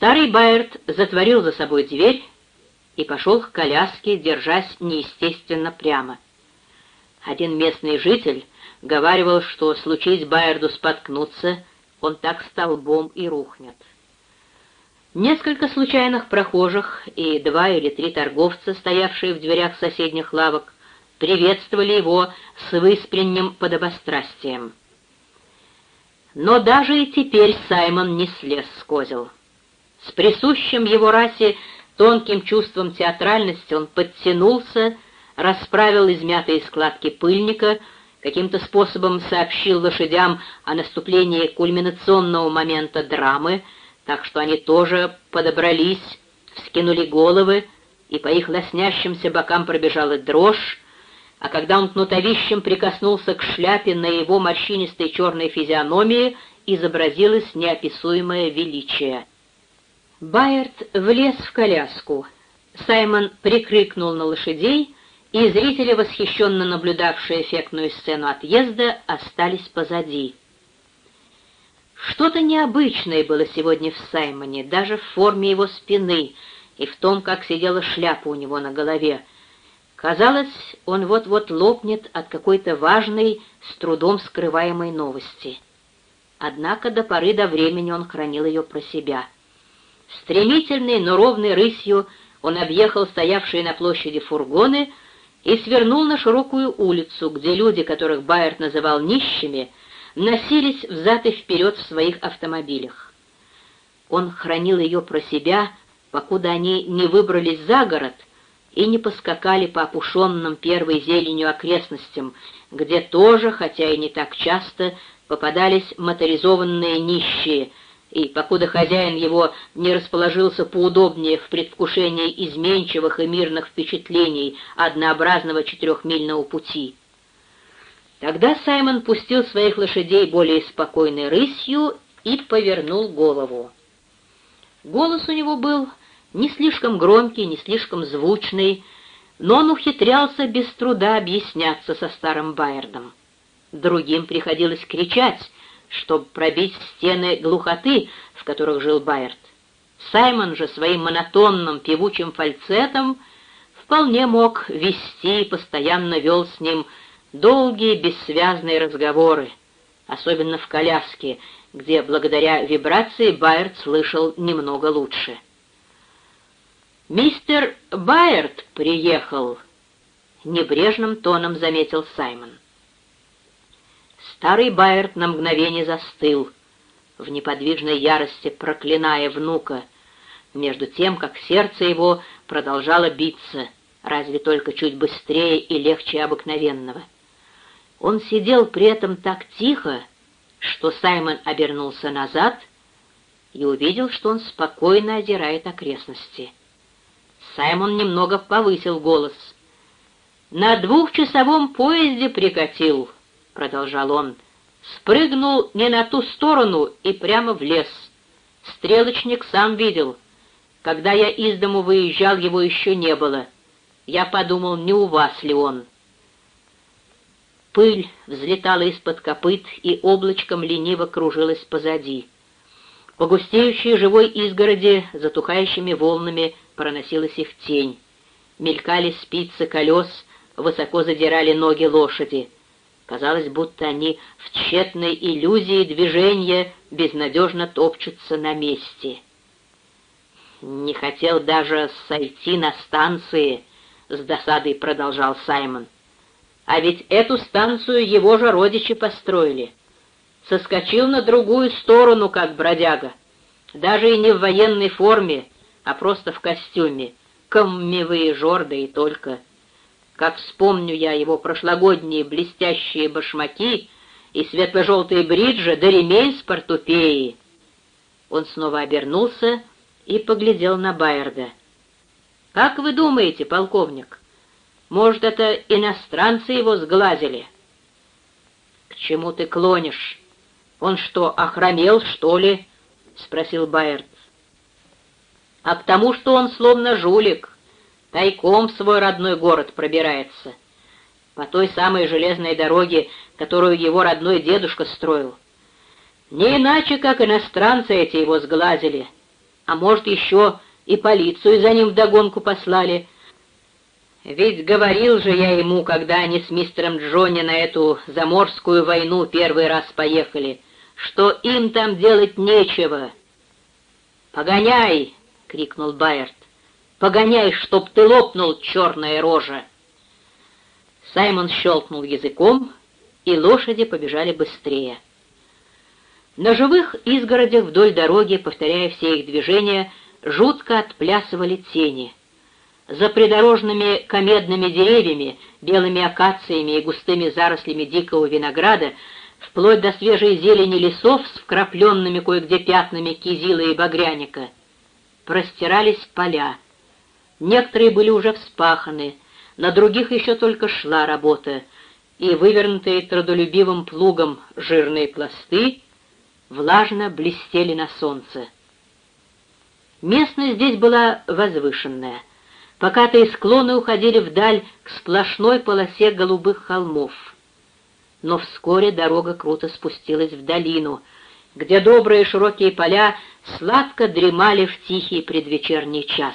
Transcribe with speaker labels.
Speaker 1: Старый Байерт затворил за собой дверь и пошел к коляске, держась неестественно прямо. Один местный житель говаривал, что случись Байерду споткнуться, он так столбом и рухнет. Несколько случайных прохожих и два или три торговца, стоявшие в дверях соседних лавок, приветствовали его с выспренним подобострастием. Но даже и теперь Саймон не слез с козел. С присущим его расе тонким чувством театральности он подтянулся, расправил измятые складки пыльника, каким-то способом сообщил лошадям о наступлении кульминационного момента драмы, так что они тоже подобрались, вскинули головы, и по их лоснящимся бокам пробежала дрожь, а когда он кнутовищем прикоснулся к шляпе на его морщинистой черной физиономии, изобразилось неописуемое величие. Байерт влез в коляску. Саймон прикрикнул на лошадей, и зрители, восхищенно наблюдавшие эффектную сцену отъезда, остались позади. Что-то необычное было сегодня в Саймоне, даже в форме его спины и в том, как сидела шляпа у него на голове. Казалось, он вот-вот лопнет от какой-то важной, с трудом скрываемой новости. Однако до поры до времени он хранил ее про себя. Стремительной, но ровной рысью он объехал стоявшие на площади фургоны и свернул на широкую улицу, где люди, которых Байерт называл нищими, носились взад и вперед в своих автомобилях. Он хранил ее про себя, покуда они не выбрались за город — и не поскакали по опушенным первой зеленью окрестностям, где тоже, хотя и не так часто, попадались моторизованные нищие, и покуда хозяин его не расположился поудобнее в предвкушении изменчивых и мирных впечатлений однообразного четырехмильного пути. Тогда Саймон пустил своих лошадей более спокойной рысью и повернул голову. Голос у него был не слишком громкий, не слишком звучный, но он ухитрялся без труда объясняться со старым Байердом. Другим приходилось кричать, чтобы пробить стены глухоты, в которых жил Байерд. Саймон же своим монотонным певучим фальцетом вполне мог вести и постоянно вел с ним долгие бессвязные разговоры, особенно в коляске, где благодаря вибрации Байерд слышал немного лучше. «Мистер Байерт приехал», — небрежным тоном заметил Саймон. Старый Байерт на мгновение застыл, в неподвижной ярости проклиная внука, между тем, как сердце его продолжало биться, разве только чуть быстрее и легче обыкновенного. Он сидел при этом так тихо, что Саймон обернулся назад и увидел, что он спокойно озирает окрестности. Саймон немного повысил голос. «На двухчасовом поезде прикатил», — продолжал он. «Спрыгнул не на ту сторону и прямо в лес. Стрелочник сам видел. Когда я из дому выезжал, его еще не было. Я подумал, не у вас ли он». Пыль взлетала из-под копыт и облачком лениво кружилась позади. По густеющей живой изгороди, затухающими волнами, проносилась их тень. Мелькали спицы колес, высоко задирали ноги лошади. Казалось, будто они в тщетной иллюзии движения безнадежно топчутся на месте. «Не хотел даже сойти на станции», — с досадой продолжал Саймон. «А ведь эту станцию его же родичи построили. Соскочил на другую сторону, как бродяга. Даже и не в военной форме, а просто в костюме, каммевые жорды и только. Как вспомню я его прошлогодние блестящие башмаки и светло-желтые бриджи, да ремень с портупеей. Он снова обернулся и поглядел на Байерда. «Как вы думаете, полковник, может, это иностранцы его сглазили?» «К чему ты клонишь? Он что, охромел, что ли?» — спросил Байерд а к тому, что он словно жулик, тайком в свой родной город пробирается, по той самой железной дороге, которую его родной дедушка строил. Не иначе, как иностранцы эти его сглазили, а может, еще и полицию за ним вдогонку послали. Ведь говорил же я ему, когда они с мистером Джонни на эту заморскую войну первый раз поехали, что им там делать нечего. «Погоняй!» — крикнул Байерт. «Погоняй, чтоб ты лопнул, черная рожа!» Саймон щелкнул языком, и лошади побежали быстрее. На живых изгородях вдоль дороги, повторяя все их движения, жутко отплясывали тени. За придорожными комедными деревьями, белыми акациями и густыми зарослями дикого винограда, вплоть до свежей зелени лесов с вкрапленными кое-где пятнами кизила и багряника, простирались поля. Некоторые были уже вспаханы, на других еще только шла работа, и вывернутые трудолюбивым плугом жирные пласты влажно блестели на солнце. Местность здесь была возвышенная. Покатые склоны уходили вдаль к сплошной полосе голубых холмов. Но вскоре дорога круто спустилась в долину, где добрые широкие поля сладко дремали в тихий предвечерний час.